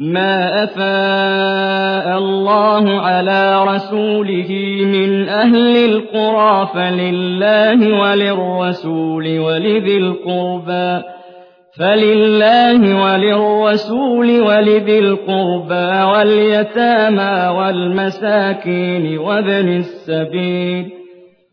ما أفاء الله على رسوله من أهل القرى فلله وللرسول ولذي القربى فلله وللرسول ولذي القربى واليتامى والمساكين وابن السبيل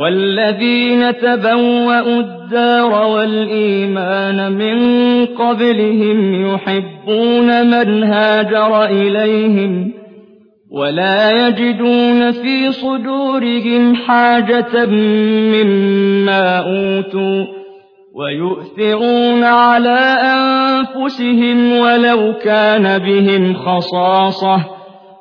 والذين تبوأوا الدار والإيمان من قبلهم يحبون من هاجر إليهم ولا يجدون في صدورهم حاجة مما أوتوا ويؤثرون على أنفسهم ولو كان بهم خصاصة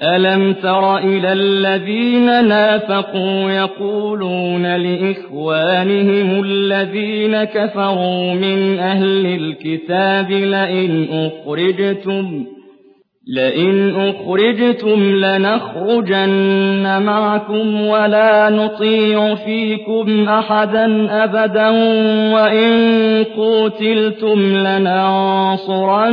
ألم تر إلى الذين نافقوا يقولون لإخوانهم الذين كفروا من أهل الكتاب لئن أخرجتم لئن أخرجتم لنخرجن معكم ولا نطيع فيكم أحدا أبدا وإن قوتلتم لننصرنكم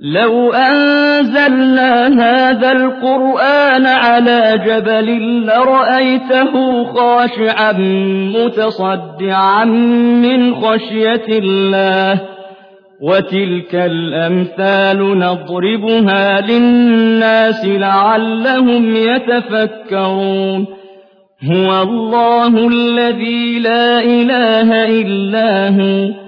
لو أنزلنا هذا القرآن على جبل لرأيته خاشعا متصدعا من خشية الله وتلك الأمثال نضربها للناس لعلهم يتفكرون هو الله الذي لا إله إلا هو